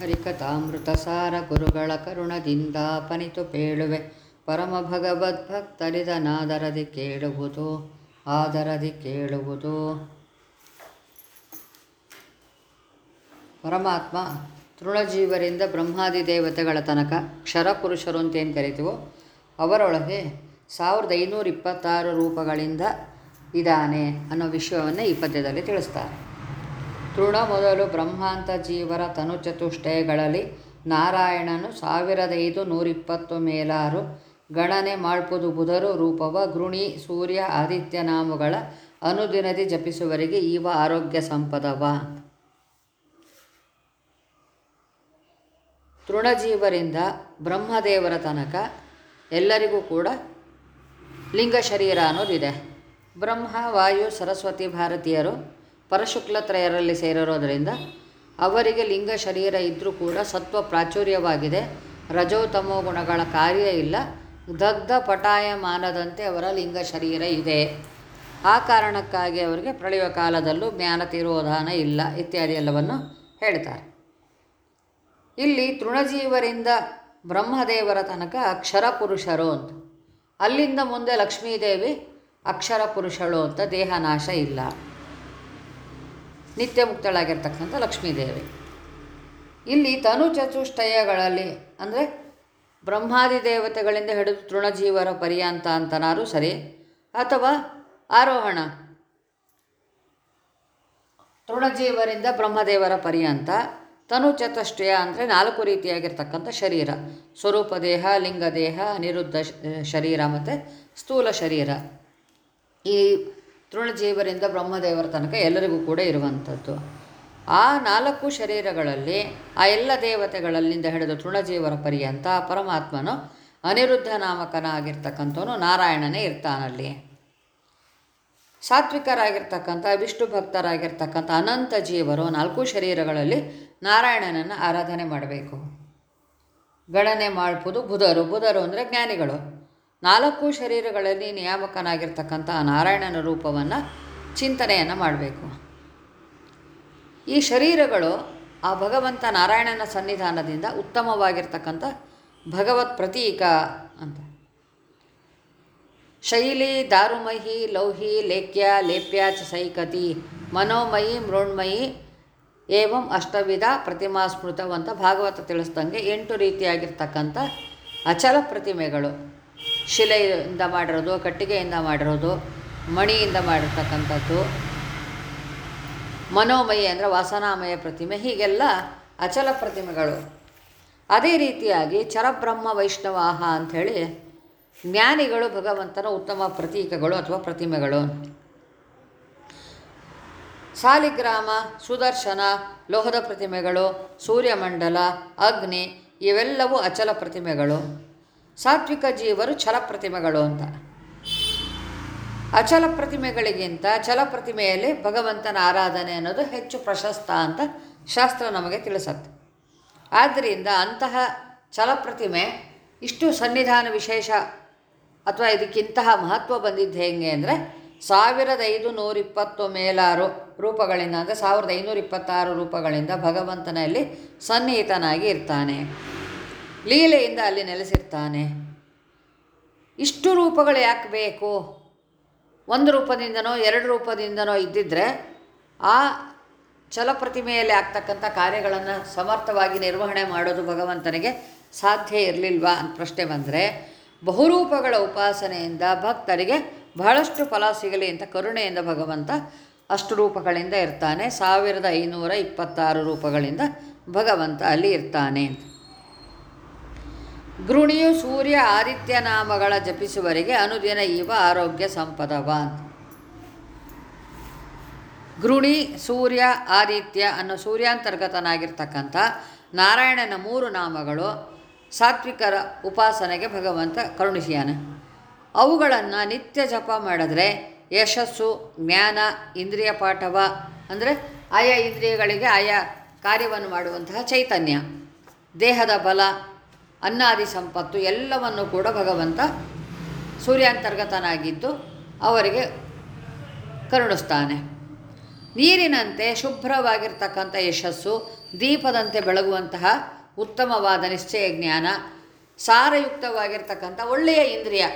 ಹರಿಕಥಾಮೃತ ಸಾರ ಗುರುಗಳ ಕರುಣದಿಂದ ಪನಿತು ಪೇಳುವೆ. ಪರಮ ಭಗವದ್ಭಕ್ತರಿದನಾದರದಿ ಕೇಳುವುದು, ಆದರದಿ ಕೇಳುವುದು. ಪರಮಾತ್ಮ ತೃಣಜೀವರಿಂದ ಬ್ರಹ್ಮಾದಿ ದೇವತೆಗಳ ತನಕ ಕ್ಷರಪುರುಷರು ಅಂತ ಏನು ಕರಿತೀವೋ, ಅವರೊಳಗೆ ಸಾವಿರದ ಐನೂರ ಇಪ್ಪತ್ತಾರು ರೂಪಗಳಿಂದ ಇದ್ದಾನೆ ಅನ್ನೋ ವಿಷಯವನ್ನು ಈ ಪದ್ಯದಲ್ಲಿ ತಿಳಿಸ್ತಾರೆ. ತೃಣ ಮೊದಲು ಬ್ರಹ್ಮಾಂತ ಜೀವರ ತನು ಚತುಷ್ಟಯಗಳಲ್ಲಿ ನಾರಾಯಣನು ಸಾವಿರದೈದು ನೂರಿಪ್ಪತ್ತು ಮೇಲಾರು ಗಣನೆ ಮಾಡ್ಪುದು ಬುಧರು ರೂಪವ ಗೃಣಿ ಸೂರ್ಯ ಆದಿತ್ಯ ನಾಮಗಳ ಅನುದಿನದಿ ಜಪಿಸುವರಿಗೆ ಈವ ಆರೋಗ್ಯ ಸಂಪದವ. ತೃಣಜೀವರಿಂದ ಬ್ರಹ್ಮದೇವರ ತನಕ ಎಲ್ಲರಿಗೂ ಕೂಡ ಲಿಂಗ ಶರೀರ ಅನ್ನೋದಿದೆ. ಬ್ರಹ್ಮ, ವಾಯು, ಸರಸ್ವತಿ ಭಾರತೀಯರು ಪರಶುಕ್ಲತ್ರಯರಲ್ಲಿ ಸೇರಿರೋದರಿಂದ ಅವರಿಗೆ ಲಿಂಗ ಶರೀರ ಇದ್ದರೂ ಕೂಡ ಸತ್ವ ಪ್ರಾಚುರ್ಯವಾಗಿದೆ. ರಜೋ ತಮೋ ಗುಣಗಳ ಕಾರ್ಯ ಇಲ್ಲ. ದಗ್ಧ ಪಟಾಯಮಾನದಂತೆ ಅವರ ಲಿಂಗ ಶರೀರ ಇದೆ. ಆ ಕಾರಣಕ್ಕಾಗಿ ಅವರಿಗೆ ಪ್ರಳಯ ಕಾಲದಲ್ಲೂ ಜ್ಞಾನ ತಿರೋಧಾನ ಇಲ್ಲ ಇತ್ಯಾದಿ ಎಲ್ಲವನ್ನು ಹೇಳ್ತಾರೆ. ಇಲ್ಲಿ ತೃಣಜೀವರಿಂದ ಬ್ರಹ್ಮದೇವರ ತನಕ ಅಕ್ಷರ ಪುರುಷರು ಅಂತ. ಅಲ್ಲಿಂದ ಮುಂದೆ ಲಕ್ಷ್ಮೀದೇವಿ ಅಕ್ಷರ ಪುರುಷಳು ಅಂತ ದೇಹನಾಶ ಇಲ್ಲ. ನಿತ್ಯ ಮುಕ್ತಳಾಗಿರ್ತಕ್ಕಂಥ ಲಕ್ಷ್ಮೀದೇವಿ. ಇಲ್ಲಿ ತನು ಚತುಷ್ಟಯಗಳಲ್ಲಿ ಅಂದರೆ ಬ್ರಹ್ಮಾದಿ ದೇವತೆಗಳಿಂದ ಹಿಡಿದು ತೃಣಜೀವರ ಪರ್ಯಂತ ಅಂತನಾರು ಸರಿ, ಅಥವಾ ಆರೋಹಣ, ತೃಣಜೀವರಿಂದ ಬ್ರಹ್ಮದೇವರ ಪರ್ಯಂತ ತನು ಚತುಷ್ಟಯ ಅಂದರೆ ನಾಲ್ಕು ರೀತಿಯಾಗಿರ್ತಕ್ಕಂಥ ಶರೀರ. ಸ್ವರೂಪ ದೇಹ ಲಿಂಗದೇಹ ಅನಿರುದ್ಧ ಶರೀರ ಮತ್ತು ಸ್ಥೂಲ ಶರೀರ. ಈ ತೃಣಜೀವರಿಂದ ಬ್ರಹ್ಮದೇವರ ತನಕ ಎಲ್ಲರಿಗೂ ಕೂಡ ಇರುವಂಥದ್ದು. ಆ ನಾಲ್ಕು ಶರೀರಗಳಲ್ಲಿ, ಆ ಎಲ್ಲ ದೇವತೆಗಳಲ್ಲಿಂದ ಹಿಡಿದು ತೃಣಜೀವರ ಪರ್ಯಂತ ಪರಮಾತ್ಮನು ಅನಿರುದ್ಧ ನಾಮಕನಾಗಿರ್ತಕ್ಕಂಥವನು ನಾರಾಯಣನೇ ಇರ್ತಾನಲ್ಲಿ. ಸಾತ್ವಿಕರಾಗಿರ್ತಕ್ಕಂಥ, ವಿಷ್ಣು ಭಕ್ತರಾಗಿರ್ತಕ್ಕಂಥ ಅನಂತ ಜೀವರು ನಾಲ್ಕು ಶರೀರಗಳಲ್ಲಿ ನಾರಾಯಣನನ್ನು ಆರಾಧನೆ ಮಾಡಬೇಕು. ಗಣನೆ ಮಾಡ್ಬೋದು ಬುಧರು. ಬುಧರು ಅಂದರೆ ಜ್ಞಾನಿಗಳು. ನಾಲ್ಕು ಶರೀರಗಳಲ್ಲಿ ನಿಯಾಮಕನಾಗಿರ್ತಕ್ಕಂಥ ನಾರಾಯಣನ ರೂಪವನ್ನು ಚಿಂತನೆಯನ್ನು ಮಾಡಬೇಕು. ಈ ಶರೀರಗಳು ಆ ಭಗವಂತ ನಾರಾಯಣನ ಸನ್ನಿಧಾನದಿಂದ ಉತ್ತಮವಾಗಿರ್ತಕ್ಕಂಥ ಭಗವತ್ ಪ್ರತೀಕ ಅಂತ. ಶೈಲಿ, ದಾರುಮಹಿ, ಲೌಹಿ, ಲೇಖ್ಯ, ಲೇಪ್ಯ ಚ ಸೈಕತಿ ಮನೋಮಯಿ, ಮೃಣ್ಮಯಿ, ಏವಂ ಅಷ್ಟವಿಧ ಪ್ರತಿಮಾ ಸ್ಮೃತವಂತ ಭಾಗವತ ತಿಳಿಸ್ದಂಗೆ ಎಂಟು ರೀತಿಯಾಗಿರ್ತಕ್ಕಂಥ ಅಚಲ ಪ್ರತಿಮೆಗಳು. ಶಿಲೆಯಿಂದ ಮಾಡಿರೋದು, ಕಟ್ಟಿಗೆಯಿಂದ ಮಾಡಿರೋದು, ಮಣಿಯಿಂದ ಮಾಡಿರ್ತಕ್ಕಂಥದ್ದು. ಮನೋಮಯ ಅಂದರೆ ವಾಸನಾಮಯ ಪ್ರತಿಮೆ, ಹೀಗೆಲ್ಲ ಅಚಲ ಪ್ರತಿಮೆಗಳು. ಅದೇ ರೀತಿಯಾಗಿ ಚರಬ್ರಹ್ಮ ವೈಷ್ಣವಾಹ ಅಂಥೇಳಿ ಜ್ಞಾನಿಗಳು, ಭಗವಂತನ ಉತ್ತಮ ಪ್ರತೀಕಗಳು ಅಥವಾ ಪ್ರತಿಮೆಗಳು. ಸಾಲಿಗ್ರಾಮ, ಸುದರ್ಶನ, ಲೋಹದ ಪ್ರತಿಮೆಗಳು, ಸೂರ್ಯಮಂಡಲ, ಅಗ್ನಿ, ಇವೆಲ್ಲವೂ ಅಚಲ ಪ್ರತಿಮೆಗಳು. ಸಾತ್ವಿಕ ಜೀವರು ಛಲ ಪ್ರತಿಮೆಗಳು ಅಂತ. ಅಚಲ ಪ್ರತಿಮೆಗಳಿಗಿಂತ ಛಲ ಪ್ರತಿಮೆಯಲ್ಲಿ ಭಗವಂತನ ಆರಾಧನೆ ಅನ್ನೋದು ಹೆಚ್ಚು ಪ್ರಶಸ್ತ ಅಂತ ಶಾಸ್ತ್ರ ನಮಗೆ ತಿಳಿಸತ್ತೆ. ಆದ್ದರಿಂದ ಅಂತಹ ಛಲ ಪ್ರತಿಮೆ ಇಷ್ಟು ಸನ್ನಿಧಾನ ವಿಶೇಷ ಅಥವಾ ಇದಕ್ಕಿಂತಹ ಮಹತ್ವ ಬಂದಿದ್ದು ಹೇಗೆ ಅಂದರೆ ಸಾವಿರದ ಐದು ನೂರಿಪ್ಪತ್ತು ಮೇಲಾರು ರೂಪಗಳಿಂದ ಅಂದರೆ ಸಾವಿರದ ಐನೂರ ಇಪ್ಪತ್ತಾರು ರೂಪಗಳಿಂದ ಭಗವಂತನಲ್ಲಿ ಸನ್ನಿಹಿತನಾಗಿ ಇರ್ತಾನೆ. ಲೀಲೆಯಿಂದ ಅಲ್ಲಿ ನೆಲೆಸಿರ್ತಾನೆ. ಇಷ್ಟು ರೂಪಗಳು ಯಾಕೆ ಬೇಕು? ಒಂದು ರೂಪದಿಂದನೋ, ಎರಡು ರೂಪದಿಂದನೋ ಇದ್ದಿದ್ದರೆ ಆ ಚಲಪ್ರತಿಮೆಯಲ್ಲಿ ಆಗ್ತಕ್ಕಂಥ ಕಾರ್ಯಗಳನ್ನು ಸಮರ್ಥವಾಗಿ ನಿರ್ವಹಣೆ ಮಾಡೋದು ಭಗವಂತನಿಗೆ ಸಾಧ್ಯ ಇರಲಿಲ್ವಾ ಅಂತ ಪ್ರಶ್ನೆ ಬಂದರೆ, ಬಹುರೂಪಗಳ ಉಪಾಸನೆಯಿಂದ ಭಕ್ತರಿಗೆ ಬಹಳಷ್ಟು ಫಲ ಸಿಗಲಿ ಅಂತ ಕರುಣೆಯಿಂದ ಭಗವಂತ ಅಷ್ಟು ರೂಪಗಳಿಂದ ಇರ್ತಾನೆ. ಸಾವಿರದ ಐನೂರ ಇಪ್ಪತ್ತಾರು ರೂಪಗಳಿಂದ ಭಗವಂತ ಅಲ್ಲಿ ಇರ್ತಾನೆ ಅಂತ. ಗೃಣಿಯು ಸೂರ್ಯ ಆದಿತ್ಯ ನಾಮಗಳ ಜಪಿಸುವರಿಗೆ ಅನುದಿನ ಇವ ಆರೋಗ್ಯ ಸಂಪದವಾನ್. ಗೃಣಿ, ಸೂರ್ಯ, ಆದಿತ್ಯ ಅನ್ನೋ ಸೂರ್ಯಾಂತರ್ಗತನಾಗಿರ್ತಕ್ಕಂಥ ನಾರಾಯಣನ ಮೂರು ನಾಮಗಳು ಸಾತ್ವಿಕರ ಉಪಾಸನೆಗೆ ಭಗವಂತ ಕರುಣಿಸಿಯಾನೆ. ಅವುಗಳನ್ನು ನಿತ್ಯ ಜಪ ಮಾಡಿದ್ರೆ ಯಶಸ್ಸು, ಜ್ಞಾನ, ಇಂದ್ರಿಯ ಪಾಠವ, ಅಂದರೆ ಆಯಾ ಇಂದ್ರಿಯಗಳಿಗೆ ಆಯಾ ಕಾರ್ಯವನ್ನು ಮಾಡುವಂತಹ ಚೈತನ್ಯ. ದೇಹದ ಬಲ ಅನ್ನಾದಿ ಸಂಪತ್ತು ಎಲ್ಲವನ್ನು ಕೂಡ ಭಗವಂತ ಸೂರ್ಯಾಂತರ್ಗತನಾಗಿದ್ದು ಅವರಿಗೆ ಕರುಣಿಸ್ತಾನೆ. ನೀರಿನಂತೆ ಶುಭ್ರವಾಗಿರ್ತಕ್ಕಂಥ ಯಶಸ್ಸು, ದೀಪದಂತೆ ಬೆಳಗುವಂತಹ ಉತ್ತಮವಾದ ನಿಶ್ಚಯ ಜ್ಞಾನ, ಸಾರಯುಕ್ತವಾಗಿರ್ತಕ್ಕಂಥ ಒಳ್ಳೆಯ ಇಂದ್ರಿಯ,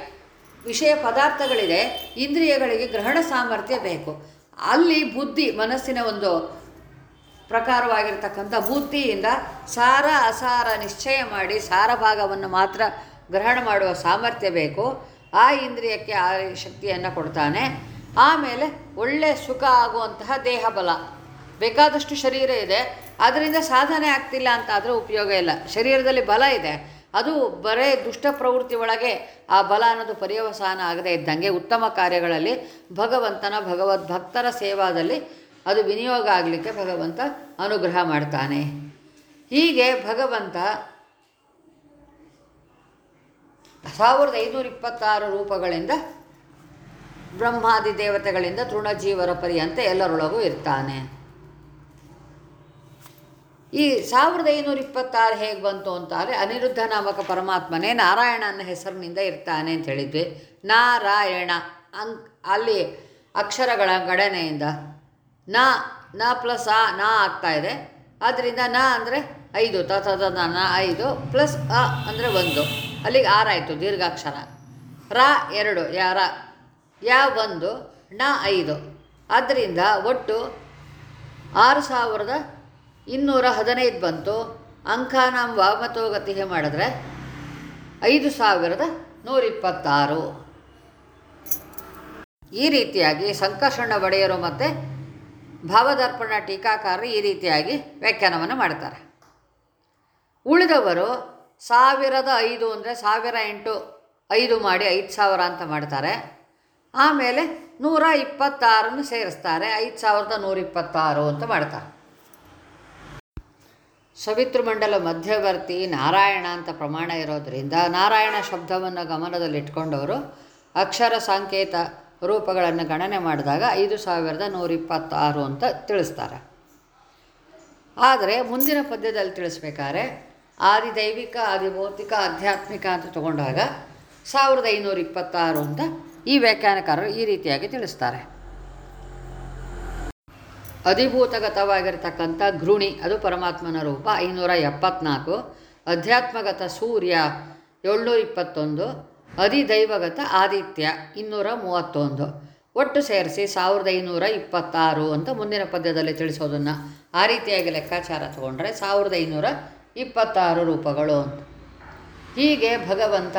ವಿಷಯ ಪದಾರ್ಥಗಳಿದೆ, ಇಂದ್ರಿಯಗಳಿಗೆ ಗ್ರಹಣ ಸಾಮರ್ಥ್ಯ ಬೇಕು. ಅಲ್ಲಿ ಬುದ್ಧಿ, ಮನಸ್ಸಿನ ಒಂದು ಪ್ರಕಾರವಾಗಿರ್ತಕ್ಕಂಥ ಬುದ್ಧಿಯಿಂದ ಸಾರ ಅಸಾರ ನಿಶ್ಚಯ ಮಾಡಿ ಸಾರ ಭಾಗವನ್ನು ಮಾತ್ರ ಗ್ರಹಣ ಮಾಡುವ ಸಾಮರ್ಥ್ಯ ಬೇಕು. ಆ ಇಂದ್ರಿಯಕ್ಕೆ ಆ ಶಕ್ತಿಯನ್ನು ಕೊಡ್ತಾನೆ. ಆಮೇಲೆ ಒಳ್ಳೆ ಸುಖ ಆಗುವಂತಹ ದೇಹ ಬಲ. ಬೇಕಾದಷ್ಟು ಶರೀರ ಇದೆ. ಅದರಿಂದ ಸಾಧನೆ ಆಗ್ತಿಲ್ಲ ಅಂತ ಆದರೆ ಉಪಯೋಗ ಇಲ್ಲ. ಶರೀರದಲ್ಲಿ ಬಲ ಇದೆ. ಅದು ಬರೇ ದುಷ್ಟ ಪ್ರವೃತ್ತಿ ಒಳಗೆ ಆ ಬಲ ಅನ್ನೋದು ಪರ್ಯವಸಾನ ಆಗದೇ ಇದ್ದಂಗೆ ಉತ್ತಮ ಕಾರ್ಯಗಳಲ್ಲಿ ಭಗವಂತನ ಭಗವದ್ಭಕ್ತರ ಸೇವಾದಲ್ಲಿ ಅದು ವಿನಿಯೋಗ ಆಗಲಿಕ್ಕೆ ಭಗವಂತ ಅನುಗ್ರಹ ಮಾಡ್ತಾನೆ. ಹೀಗೆ ಭಗವಂತ ಸಾವಿರದ ಐನೂರ ಇಪ್ಪತ್ತಾರು ರೂಪಗಳಿಂದ ಬ್ರಹ್ಮಾದಿ ದೇವತೆಗಳಿಂದ ತೃಣಜೀವರ ಪರ್ಯಂತ ಎಲ್ಲರೊಳಗೂ ಇರ್ತಾನೆ. ಈ ಸಾವಿರದ ಐನೂರ ಇಪ್ಪತ್ತಾರು ಹೇಗೆ ಬಂತು ಅಂತಾರೆ, ಅನಿರುದ್ಧ ನಾಮಕ ಪರಮಾತ್ಮನೇ ನಾರಾಯಣ ಅನ್ನೋ ಹೆಸರಿನಿಂದ ಇರ್ತಾನೆ ಅಂತ ಹೇಳಿದ್ವಿ. ನಾರಾಯಣ ಅಂಕ್ ಅಲ್ಲಿ ಅಕ್ಷರಗಳ ಗಣನೆಯಿಂದ. ನ ನ ಪ್ಲಸ್ ಆ ನ ಆಗ್ತಾ ಇದೆ. ಆದ್ದರಿಂದ ನ ಅಂದರೆ ಐದು ತ ತ ತ, ನ ಐದು ಪ್ಲಸ್ ಅ ಅಂದರೆ ಒಂದು. ಅಲ್ಲಿಗೆ ಆರಾಯಿತು ದೀರ್ಘಾಕ್ಷರ. ರ ಎರಡು ಯಾರ ಯಾ ಒಂದು ನ ಐದು. ಆದ್ದರಿಂದ ಒಟ್ಟು ಆರು ಸಾವಿರದ ಇನ್ನೂರ ಹದಿನೈದು ಬಂತು. ಅಂಕಾನಾಂ ವಾಮತೋಗತಿಗೆ ಮಾಡಿದ್ರೆ ಐದು ಸಾವಿರದ ನೂರಿಪ್ಪತ್ತಾರು. ಈ ರೀತಿಯಾಗಿ ಸಂಕರ್ಷಣ ಒಡೆಯರು ಮತ್ತು ಭಾವದರ್ಪಣ ಟೀಕಾಕಾರರು ಈ ರೀತಿಯಾಗಿ ವ್ಯಾಖ್ಯಾನವನ್ನು ಮಾಡ್ತಾರೆ. ಉಳಿದವರು ಸಾವಿರದ ಐದು ಅಂದರೆ ಸಾವಿರ ಎಂಟು ಐದು ಮಾಡಿ ಐದು ಸಾವಿರ ಅಂತ ಮಾಡ್ತಾರೆ. ಆಮೇಲೆ ನೂರ ಇಪ್ಪತ್ತಾರನ್ನು ಸೇರಿಸ್ತಾರೆ. ಐದು ಸಾವಿರದ ನೂರ ಇಪ್ಪತ್ತಾರು ಅಂತ ಮಾಡ್ತಾರೆ. ಸವಿತೃಮಂಡಲ ಮಧ್ಯವರ್ತಿ ನಾರಾಯಣ ಅಂತ ಪ್ರಮಾಣ ಇರೋದರಿಂದ ನಾರಾಯಣ ಶಬ್ದವನ್ನು ಗಮನದಲ್ಲಿಟ್ಕೊಂಡವರು ಅಕ್ಷರ ಸಾಂಕೇತ ರೂಪಗಳನ್ನು ಗಣನೆ ಮಾಡಿದಾಗ ಐದು ಸಾವಿರದ ನೂರ ಇಪ್ಪತ್ತಾರು ಅಂತ ತಿಳಿಸ್ತಾರೆ. ಆದರೆ ಮುಂದಿನ ಪದ್ಯದಲ್ಲಿ ತಿಳಿಸ್ಬೇಕಾದ್ರೆ ಆದಿದೈವಿಕ, ಆದಿಭೌತಿಕ, ಆಧ್ಯಾತ್ಮಿಕ ಅಂತ ತಗೊಂಡಾಗ ಸಾವಿರದ ಐನೂರ ಇಪ್ಪತ್ತಾರು ಅಂತ ಈ ವ್ಯಾಖ್ಯಾನಕಾರರು ಈ ರೀತಿಯಾಗಿ ತಿಳಿಸ್ತಾರೆ. ಅಧಿಭೂತಗತವಾಗಿರ್ತಕ್ಕಂಥ ಗೃಣಿ ಅದು ಪರಮಾತ್ಮನ ರೂಪ, ಐನೂರ ಎಪ್ಪತ್ನಾಲ್ಕು. ಅಧ್ಯಾತ್ಮಗತ ಸೂರ್ಯ ಏಳ್ನೂರ ಇಪ್ಪತ್ತೊಂದು ಅಧಿದೈವಗತ ಆದಿತ್ಯ ಇನ್ನೂರ ಮೂವತ್ತೊಂದು. ಒಟ್ಟು ಸೇರಿಸಿ ಸಾವಿರದ ಐನೂರ ಇಪ್ಪತ್ತಾರು ಅಂತ ಮುಂದಿನ ಪದ್ಯದಲ್ಲಿ ತಿಳಿಸೋದನ್ನು ಆ ರೀತಿಯಾಗಿ ಲೆಕ್ಕಾಚಾರ ತಗೊಂಡ್ರೆ ಸಾವಿರದ ಐನೂರ ಇಪ್ಪತ್ತಾರು ರೂಪಗಳು. ಅಂತ ಹೀಗೆ ಭಗವಂತ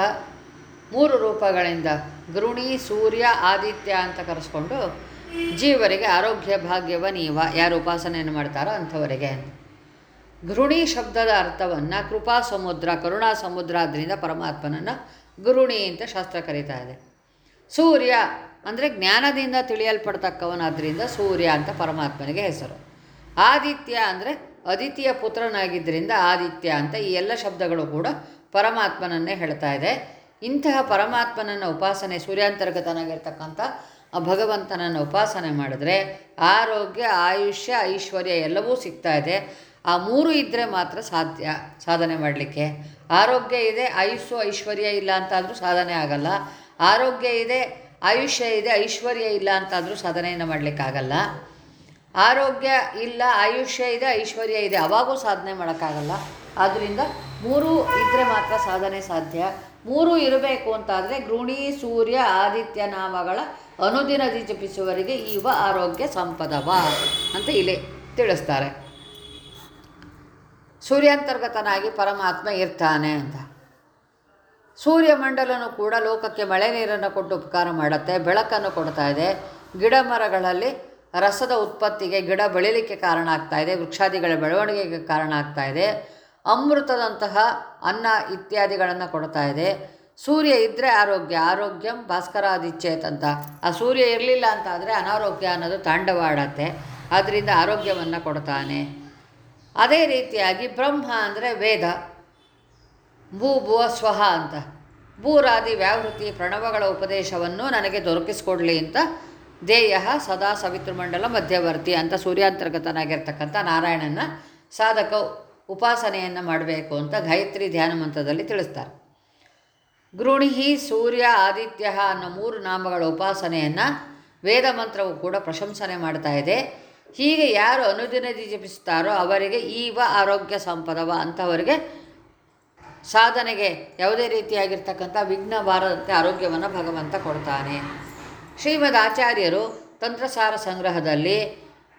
ಮೂರು ರೂಪಗಳಿಂದ ಗೃಣಿ, ಸೂರ್ಯ, ಆದಿತ್ಯ ಅಂತ ಕರೆಸ್ಕೊಂಡು ಜೀವರಿಗೆ ಆರೋಗ್ಯ, ಭಾಗ್ಯವ, ನೀವ ಯಾರು ಉಪಾಸನೆಯನ್ನು ಮಾಡ್ತಾರೋ ಅಂಥವರಿಗೆ. ಗೃಣಿ ಶಬ್ದದ ಅರ್ಥವನ್ನು ಕೃಪಾ ಸಮುದ್ರ, ಕರುಣಾ ಸಮುದ್ರ ಆದ್ದರಿಂದ ಪರಮಾತ್ಮನನ್ನು ಗೃಣಿ ಅಂತ ಶಾಸ್ತ್ರ ಕರೀತಾ ಇದೆ. ಸೂರ್ಯ ಅಂದರೆ ಜ್ಞಾನದಿಂದ ತಿಳಿಯಲ್ಪಡ್ತಕ್ಕವನಾದ್ರಿಂದ ಸೂರ್ಯ ಅಂತ ಪರಮಾತ್ಮನಿಗೆ ಹೆಸರು. ಆದಿತ್ಯ ಅಂದರೆ ಅದಿತಿಯ ಪುತ್ರನಾಗಿದ್ದರಿಂದ ಆದಿತ್ಯ ಅಂತ ಈ ಎಲ್ಲ ಶಬ್ದಗಳು ಕೂಡ ಪರಮಾತ್ಮನನ್ನೇ ಹೇಳ್ತಾ ಇದೆ. ಇಂತಹ ಪರಮಾತ್ಮನನ್ನು ಉಪಾಸನೆ ಸೂರ್ಯಾಂತರ್ಗತನಾಗಿರ್ತಕ್ಕಂಥ ಭಗವಂತನನ್ನು ಉಪಾಸನೆ ಮಾಡಿದ್ರೆ ಆರೋಗ್ಯ, ಆಯುಷ್ಯ, ಐಶ್ವರ್ಯ ಎಲ್ಲವೂ ಸಿಗ್ತಾ ಇದೆ. ಆ ಮೂರು ಇದ್ದರೆ ಮಾತ್ರ ಸಾಧ್ಯ ಸಾಧನೆ ಮಾಡಲಿಕ್ಕೆ. ಆರೋಗ್ಯ ಇದೆ, ಆಯುಸ್ಸು ಐಶ್ವರ್ಯ ಇಲ್ಲ ಅಂತಾದರೂ ಸಾಧನೆ ಆಗಲ್ಲ. ಆರೋಗ್ಯ ಇದೆ, ಆಯುಷ್ಯ ಇದೆ, ಐಶ್ವರ್ಯ ಇಲ್ಲ ಅಂತಾದರೂ ಸಾಧನೆಯನ್ನು ಮಾಡಲಿಕ್ಕಾಗಲ್ಲ ಆರೋಗ್ಯ ಇಲ್ಲ, ಆಯುಷ್ಯ ಇದೆ, ಐಶ್ವರ್ಯ ಇದೆ, ಅವಾಗೂ ಸಾಧನೆ ಮಾಡೋಕ್ಕಾಗಲ್ಲ. ಆದ್ದರಿಂದ ಮೂರು ಇದ್ದರೆ ಮಾತ್ರ ಸಾಧನೆ ಸಾಧ್ಯ. ಮೂರು ಇರಬೇಕು ಅಂತಾದರೆ ಗೃಣಿ ಸೂರ್ಯ, ಆದಿತ್ಯ ನಾಮಗಳ ಅನುದಿನದಿ ಜಪಿಸುವವರಿಗೆ ಇವ ಆರೋಗ್ಯ ಸಂಪದವ ಅಂತ ಇಲ್ಲಿ ತಿಳಿಸ್ತಾರೆ. ಸೂರ್ಯಾಂತರ್ಗತನಾಗಿ ಪರಮಾತ್ಮ ಇರ್ತಾನೆ ಅಂತ. ಸೂರ್ಯಮಂಡಲನು ಕೂಡ ಲೋಕಕ್ಕೆ ಮಳೆ ನೀರನ್ನು ಕೊಟ್ಟು ಉಪಕಾರ ಮಾಡುತ್ತೆ, ಬೆಳಕನ್ನು ಕೊಡ್ತಾ ಇದೆ, ಗಿಡ ಮರಗಳಲ್ಲಿ ರಸದ ಉತ್ಪತ್ತಿಗೆ ಗಿಡ ಬೆಳೀಲಿಕ್ಕೆ ಕಾರಣ ಆಗ್ತಾ ಇದೆ, ವೃಕ್ಷಾದಿಗಳ ಬೆಳವಣಿಗೆಗೆ ಕಾರಣ ಆಗ್ತಾ ಇದೆ, ಅಮೃತದಂತಹ ಅನ್ನ ಇತ್ಯಾದಿಗಳನ್ನು ಕೊಡ್ತಾ ಇದೆ. ಸೂರ್ಯ ಇದ್ದರೆ ಆರೋಗ್ಯ, ಆರೋಗ್ಯಂ ಭಾಸ್ಕರಾದಿಚ್ಛೇತ್ ಅಂತ. ಆ ಸೂರ್ಯ ಇರಲಿಲ್ಲ ಅಂತಾದರೆ ಅನಾರೋಗ್ಯ ಅನ್ನೋದು ತಾಂಡವಾಡತ್ತೆ ಆದ್ದರಿಂದ ಆರೋಗ್ಯವನ್ನು ಕೊಡ್ತಾನೆ. ಅದೇ ರೀತಿಯಾಗಿ ಬ್ರಹ್ಮ ಅಂದರೆ ವೇದ. ಭೂ ಭುವ ಸ್ವಹ ಅಂತ. ಭೂರಾದಿ ವ್ಯಾವೃತಿ ಪ್ರಣವಗಳ ಉಪದೇಶವನ್ನು ನನಗೆ ದೊರಕಿಸಿಕೊಡಲಿ ಅಂತ ದೇಹ ಸದಾ ಸವಿತೃಮಂಡಲ ಮಧ್ಯವರ್ತಿ ಅಂತ ಸೂರ್ಯಾಂತರ್ಗತನಾಗಿರ್ತಕ್ಕಂಥ ನಾರಾಯಣನ ಸಾಧಕ ಉಪಾಸನೆಯನ್ನು ಮಾಡಬೇಕು ಅಂತ ಗಾಯತ್ರಿ ಧ್ಯಾನ ಮಂತ್ರದಲ್ಲಿ ತಿಳಿಸ್ತಾರೆ. ಗೃಣಿಹಿ ಸೂರ್ಯ ಆದಿತ್ಯ ಅನ್ನೋ ಮೂರು ನಾಮಗಳ ಉಪಾಸನೆಯನ್ನು ವೇದ ಮಂತ್ರವು ಕೂಡ ಪ್ರಶಂಸನೆ ಮಾಡ್ತಾ ಇದೆ. ಹೀಗೆ ಯಾರು ಅನುದಿನದಿ ಜಪಿಸುತ್ತಾರೋ ಅವರಿಗೆ ಈವ ಆರೋಗ್ಯ ಸಂಪದವ ಅಂಥವರಿಗೆ ಸಾಧನೆಗೆ ಯಾವುದೇ ರೀತಿಯಾಗಿರ್ತಕ್ಕಂಥ ವಿಘ್ನ ಬಾರದಂತೆ ಆರೋಗ್ಯವನ್ನು ಭಗವಂತ ಕೊಡ್ತಾನೆ. ಶ್ರೀಮದ್ ಆಚಾರ್ಯರು ತಂತ್ರಸಾರ ಸಂಗ್ರಹದಲ್ಲಿ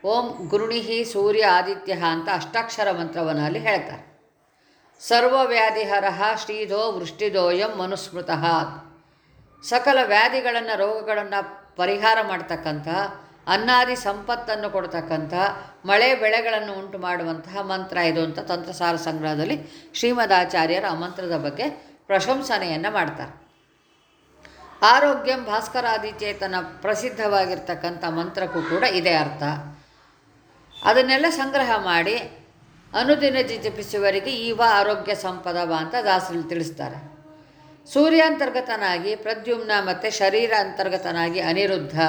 ಓಂ ಗುರುಣಿಹಿ ಸೂರ್ಯ ಆದಿತ್ಯ ಅಂತ ಅಷ್ಟಾಕ್ಷರ ಮಂತ್ರವನ್ನು ಅಲ್ಲಿ ಹೇಳ್ತಾರೆ ಸರ್ವವ್ಯಾಧಿಹರಃ ಶ್ರೀಧೋ ವೃಷ್ಟಿದೋಯಂ ಮನುಸ್ಮೃತಃ. ಸಕಲ ವ್ಯಾಧಿಗಳನ್ನು ರೋಗಗಳನ್ನು ಪರಿಹಾರ ಮಾಡ್ತಕ್ಕಂಥ ಅನ್ನಾದಿ ಸಂಪತ್ತನ್ನು ಕೊಡ್ತಕ್ಕಂಥ ಮಳೆ ಬೆಳೆಗಳನ್ನು ಉಂಟು ಮಾಡುವಂತಹ ಮಂತ್ರ ಇದು ಅಂತ ತಂತ್ರಸಾರ ಸಂಗ್ರಹದಲ್ಲಿ ಶ್ರೀಮದಾಚಾರ್ಯರ ಆ ಮಂತ್ರದ ಬಗ್ಗೆ ಪ್ರಶಂಸನೆಯನ್ನು ಮಾಡ್ತಾರೆ. ಆರೋಗ್ಯಂ ಭಾಸ್ಕರಾದಿಚೇತನ ಪ್ರಸಿದ್ಧವಾಗಿರ್ತಕ್ಕಂಥ ಮಂತ್ರಕ್ಕೂ ಕೂಡ ಇದೇ ಅರ್ಥ. ಅದನ್ನೆಲ್ಲ ಸಂಗ್ರಹ ಮಾಡಿ ಅನುದಿನ ಜಪಿಸುವವರಿಗೆ ಈವ ಆರೋಗ್ಯ ಸಂಪದವ ಅಂತ ದಾಸರಲ್ಲಿ ತಿಳಿಸ್ತಾರೆ. ಸೂರ್ಯಾಂತರ್ಗತನಾಗಿ ಪ್ರದ್ಯುಮ್ನ ಮತ್ತು ಶರೀರ ಅಂತರ್ಗತನಾಗಿ ಅನಿರುದ್ಧ.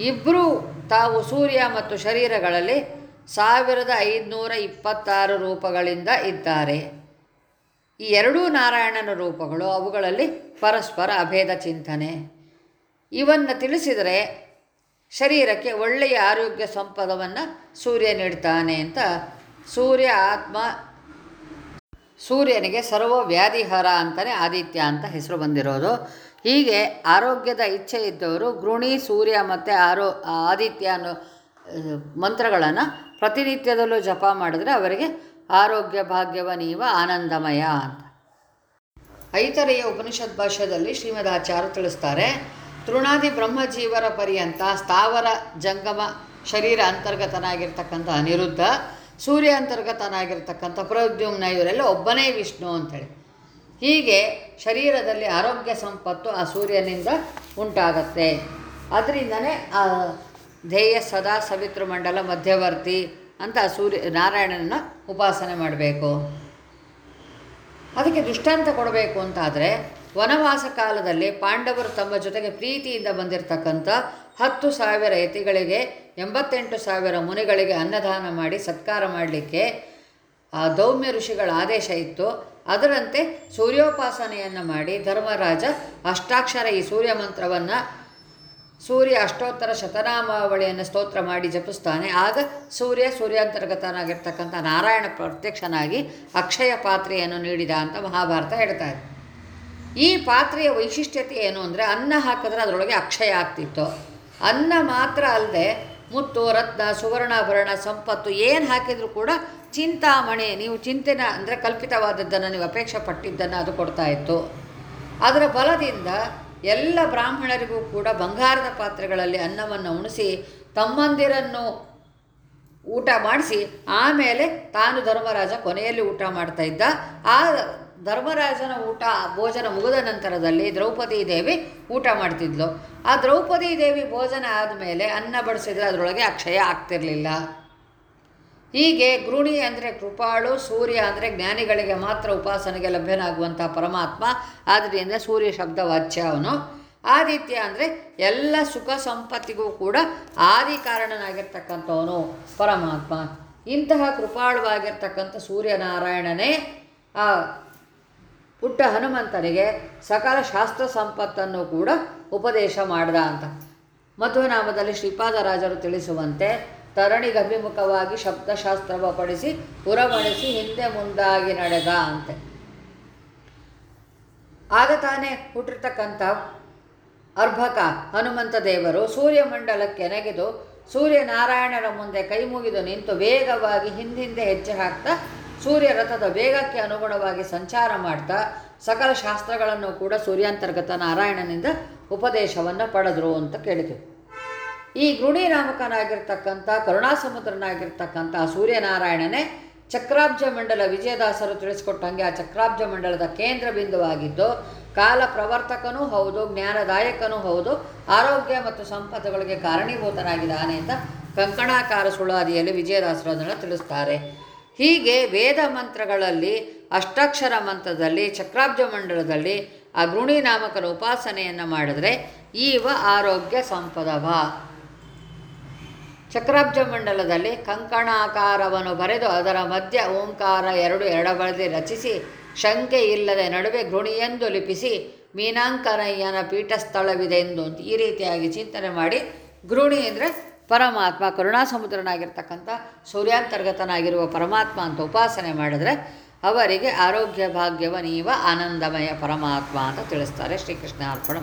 ಇಬ್ಬರೂ ತಾವು ಸೂರ್ಯ ಮತ್ತು ಶರೀರಗಳಲ್ಲಿ ಸಾವಿರದ ಐದುನೂರ ಇಪ್ಪತ್ತಾರು ರೂಪಗಳಿಂದ ಇದ್ದಾರೆ. ಈ ಎರಡೂ ನಾರಾಯಣನ ರೂಪಗಳು ಅವುಗಳಲ್ಲಿ ಪರಸ್ಪರ ಅಭೇದ ಚಿಂತನೆ. ಇವನ್ನು ತಿಳಿಸಿದರೆ ಶರೀರಕ್ಕೆ ಒಳ್ಳೆಯ ಆರೋಗ್ಯ ಸಂಪದವನ್ನು ಸೂರ್ಯ ನೀಡ್ತಾನೆ ಅಂತ ಸೂರ್ಯ, ಆತ್ಮ ಸೂರ್ಯನಿಗೆ ಸರ್ವ ವ್ಯಾಧಿಹರ ಅಂತಲೇ ಆದಿತ್ಯ ಅಂತ ಹೆಸರು ಬಂದಿರೋದು. ಹೀಗೆ ಆರೋಗ್ಯದ ಇಚ್ಛೆ ಇದ್ದವರು ಗೃಣಿ, ಸೂರ್ಯ ಮತ್ತು ಆರೋ, ಆದಿತ್ಯ ಅನ್ನೋ ಮಂತ್ರಗಳನ್ನು ಪ್ರತಿನಿತ್ಯದಲ್ಲೂ ಜಪ ಮಾಡಿದ್ರೆ ಅವರಿಗೆ ಆರೋಗ್ಯ ಭಾಗ್ಯವ ನೀವ ಆನಂದಮಯ ಅಂತ. ಐತರೆಯ ಉಪನಿಷತ್ ಭಾಷ್ಯದಲ್ಲಿ ಶ್ರೀಮದಾಚಾರ್ಯ ತಿಳಿಸ್ತಾರೆ, ತೃಣಾದಿ ಬ್ರಹ್ಮಜೀವರ ಪರ್ಯಂತ ಸ್ಥಾವರ ಜಂಗಮ ಶರೀರ ಅಂತರ್ಗತನಾಗಿರ್ತಕ್ಕಂಥ ಅನಿರುದ್ಧ ಸೂರ್ಯ ಅಂತರ್ಗತನಾಗಿರ್ತಕ್ಕಂಥ ಪ್ರದ್ಯುಮ್ನ ಇವರೆಲ್ಲ ಒಬ್ಬನೇ ವಿಷ್ಣು ಅಂತೇಳಿ. ಹೀಗೆ ಶರೀರದಲ್ಲಿ ಆರೋಗ್ಯ ಸಂಪತ್ತು ಆ ಸೂರ್ಯನಿಂದ ಉಂಟಾಗತ್ತೆ. ಅದರಿಂದನೇ ಆ ಧ್ಯೇಯ ಸದಾ ಸವಿತೃಮಂಡಲ ಮಧ್ಯವರ್ತಿ ಅಂತ ಸೂರ್ಯ ನಾರಾಯಣನ ಉಪಾಸನೆ ಮಾಡಬೇಕು. ಅದಕ್ಕೆ ದೃಷ್ಟಾಂತ ಕೊಡಬೇಕು ಅಂತಾದರೆ ವನವಾಸ ಕಾಲದಲ್ಲಿ ಪಾಂಡವರು ತಮ್ಮ ಜೊತೆಗೆ ಪ್ರೀತಿಯಿಂದ ಬಂದಿರತಕ್ಕಂಥ ಹತ್ತು ಸಾವಿರ ಯತಿಗಳಿಗೆ ಎಂಬತ್ತೆಂಟು ಸಾವಿರ ಮುನಿಗಳಿಗೆ ಅನ್ನದಾನ ಮಾಡಿ ಸತ್ಕಾರ ಮಾಡಲಿಕ್ಕೆ ಆ ದೌಮ್ಯ ಋಷಿಗಳ ಆದೇಶ ಇತ್ತು. ಅದರಂತೆ ಸೂರ್ಯೋಪಾಸನೆಯನ್ನು ಮಾಡಿ ಧರ್ಮರಾಜ ಅಷ್ಟಾಕ್ಷರ ಈ ಸೂರ್ಯ ಮಂತ್ರವನ್ನು ಸೂರ್ಯ ಅಷ್ಟೋತ್ತರ ಶತನಾಮಾವಳಿಯನ್ನು ಸ್ತೋತ್ರ ಮಾಡಿ ಜಪಿಸ್ತಾನೆ. ಆಗ ಸೂರ್ಯ ಸೂರ್ಯಾಂತರ್ಗತನಾಗಿರ್ತಕ್ಕಂಥ ನಾರಾಯಣ ಪ್ರತ್ಯಕ್ಷನಾಗಿ ಅಕ್ಷಯ ಪಾತ್ರೆಯನ್ನು ನೀಡಿದ ಅಂತ ಮಹಾಭಾರತ ಹೇಳ್ತಾ ಇದೆ. ಈ ಪಾತ್ರೆಯ ವೈಶಿಷ್ಟ್ಯತೆ ಏನು ಅಂದರೆ ಅನ್ನ ಹಾಕಿದ್ರೆ ಅದರೊಳಗೆ ಅಕ್ಷಯ ಆಗ್ತಿತ್ತು. ಅನ್ನ ಮಾತ್ರ ಅಲ್ಲದೆ ಮುತ್ತು, ರತ್ನ, ಸುವರ್ಣಾಭರಣ, ಸಂಪತ್ತು ಏನು ಹಾಕಿದರೂ ಕೂಡ ಚಿಂತಾಮಣಿ, ನೀವು ಚಿಂತೆನ ಅಂದರೆ ಕಲ್ಪಿತವಾದದ್ದನ್ನು ನೀವು ಅಪೇಕ್ಷೆ ಪಟ್ಟಿದ್ದನ್ನು ಅದು ಕೊಡ್ತಾ ಇತ್ತು. ಅದರ ಬಲದಿಂದ ಎಲ್ಲ ಬ್ರಾಹ್ಮಣರಿಗೂ ಕೂಡ ಬಂಗಾರದ ಪಾತ್ರೆಗಳಲ್ಲಿ ಅನ್ನವನ್ನು ಉಣಿಸಿ, ತಮ್ಮಂದಿರನ್ನು ಊಟ ಮಾಡಿಸಿ, ಆಮೇಲೆ ತಾನು ಧರ್ಮರಾಜ ಕೊನೆಯಲ್ಲಿ ಊಟ ಮಾಡ್ತಾ ಇದ್ದ. ಆ ಧರ್ಮರಾಜನ ಊಟ ಭೋಜನ ಮುಗಿದ ನಂತರದಲ್ಲಿ ದ್ರೌಪದಿ ದೇವಿ ಊಟ ಮಾಡ್ತಿದ್ಲು. ಆ ದ್ರೌಪದಿ ದೇವಿ ಭೋಜನ ಆದಮೇಲೆ ಅನ್ನ ಬಡಿಸಿದ್ರೆ ಅದರೊಳಗೆ ಅಕ್ಷಯ ಆಗ್ತಿರಲಿಲ್ಲ. ಹೀಗೆ ಗೃಣಿ ಅಂದರೆ ಕೃಪಾಳು, ಸೂರ್ಯ ಅಂದರೆ ಜ್ಞಾನಿಗಳಿಗೆ ಮಾತ್ರ ಉಪಾಸನೆಗೆ ಲಭ್ಯನಾಗುವಂಥ ಪರಮಾತ್ಮ ಆದ್ದರಿಂದ ಸೂರ್ಯ ಶಬ್ದ ವಾಚ್ಯ ಅವನು. ಆದಿತ್ಯ ಅಂದರೆ ಎಲ್ಲ ಸುಖ ಸಂಪತ್ತಿಗೂ ಕೂಡ ಆದಿ ಕಾರಣನಾಗಿರ್ತಕ್ಕಂಥವನು ಪರಮಾತ್ಮ. ಇಂತಹ ಕೃಪಾಳುವಾಗಿರ್ತಕ್ಕಂಥ ಸೂರ್ಯನಾರಾಯಣನೇ ಆ ಪುಟ್ಟ ಹನುಮಂತನಿಗೆ ಸಕಲ ಶಾಸ್ತ್ರ ಸಂಪತ್ತನ್ನು ಕೂಡ ಉಪದೇಶ ಮಾಡ್ದ ಅಂತ. ಮಧ್ವನಾಮದಲ್ಲಿ ಶ್ರೀಪಾದರಾಜರು ತಿಳಿಸುವಂತೆ ತರಣಿಗಭಿಮುಖವಾಗಿ ಶಬ್ದಶಾಸ್ತ್ರವ ಪಡಿಸಿ ಉರಮಣಿಸಿ ಹಿಂದೆ ಮುಂದಾಗಿ ನಡೆದ ಅಂತೆ. ಆಗ ತಾನೇ ಹುಟ್ಟಿರ್ತಕ್ಕಂಥ ಅರ್ಭಕ ಹನುಮಂತ ದೇವರು ಸೂರ್ಯಮಂಡಲಕ್ಕೆ ನೆಗೆದು ಸೂರ್ಯನಾರಾಯಣರ ಮುಂದೆ ಕೈ ಮುಗಿದು ನಿಂತು ವೇಗವಾಗಿ ಹಿಂದಿಂದೆ ಹೆಜ್ಜೆ ಹಾಕ್ತಾ ಸೂರ್ಯ ರಥದ ವೇಗಕ್ಕೆ ಅನುಗುಣವಾಗಿ ಸಂಚಾರ ಮಾಡ್ತಾ ಸಕಲ ಶಾಸ್ತ್ರಗಳನ್ನು ಕೂಡ ಸೂರ್ಯಾಂತರ್ಗತ ನಾರಾಯಣನಿಂದ ಉಪದೇಶವನ್ನು ಪಡೆದರು ಅಂತ ಕೇಳಿದರು ಈ ಗೃಣಿ ನಾಮಕನಾಗಿರ್ತಕ್ಕಂಥ ಕರುಣಾಸಮುದ್ರನಾಗಿರ್ತಕ್ಕಂಥ ಸೂರ್ಯನಾರಾಯಣನೇ ಚಕ್ರಾಬ್ಜ ಮಂಡಲ ವಿಜಯದಾಸರು ತಿಳಿಸ್ಕೊಟ್ಟಂಗೆ ಆ ಚಕ್ರಾಬ್ಜ ಮಂಡಲದ ಕೇಂದ್ರ ಬಿಂದುವಾಗಿದ್ದು ಕಾಲ ಪ್ರವರ್ತಕನೂ ಹೌದು, ಜ್ಞಾನದಾಯಕನೂ ಹೌದು, ಆರೋಗ್ಯ ಮತ್ತು ಸಂಪತ್ತುಗಳಿಗೆ ಕಾರಣೀಭೂತನಾಗಿದ್ದಾನೆ ಅಂತ ಕಂಕಣಾಕಾರ ಸುಳಾದಿಯಲ್ಲಿ ವಿಜಯದಾಸರು ಅದನ್ನು ತಿಳಿಸ್ತಾರೆ. ಹೀಗೆ ವೇದ ಮಂತ್ರಗಳಲ್ಲಿ, ಅಷ್ಟಾಕ್ಷರ ಮಂತ್ರದಲ್ಲಿ, ಚಕ್ರಾಬ್ಜ ಮಂಡಲದಲ್ಲಿ ಆ ಗೃಣಿ ನಾಮಕನ ಉಪಾಸನೆಯನ್ನು ಮಾಡಿದರೆ ಈವ ಆರೋಗ್ಯ ಸಂಪದವ. ಚಕ್ರಾಬ್ಜ ಮಂಡಲದಲ್ಲಿ ಕಂಕಣಾಕಾರವನ್ನು ಬರೆದು ಅದರ ಮಧ್ಯ ಓಂಕಾರ ಎರಡು ಎಡಬಳದೆ ರಚಿಸಿ, ಶಂಕೆ ಇಲ್ಲದೆ ನಡುವೆ ಗೃಣಿಯೆಂದು ಲಿಪಿಸಿ, ಮೀನಾಂಕನಯ್ಯನ ಪೀಠಸ್ಥಳವಿದೆ ಎಂದು ಈ ರೀತಿಯಾಗಿ ಚಿಂತನೆ ಮಾಡಿ ಗೃಣಿ ಅಂದರೆ ಪರಮಾತ್ಮ ಕರುಣಾ ಕರುಣಾಸಮುದ್ರನಾಗಿರ್ತಕ್ಕಂಥ ಸೂರ್ಯಾಂತರ್ಗತನಾಗಿರುವ ಪರಮಾತ್ಮ ಅಂತ ಉಪಾಸನೆ ಮಾಡಿದ್ರೆ ಅವರಿಗೆ ಆರೋಗ್ಯ ಭಾಗ್ಯವ ನೀವ ಆನಂದಮಯ ಪರಮಾತ್ಮ ಅಂತ ತಿಳಿಸ್ತಾರೆ ಶ್ರೀಕೃಷ್ಣ ಅರ್ಪಣ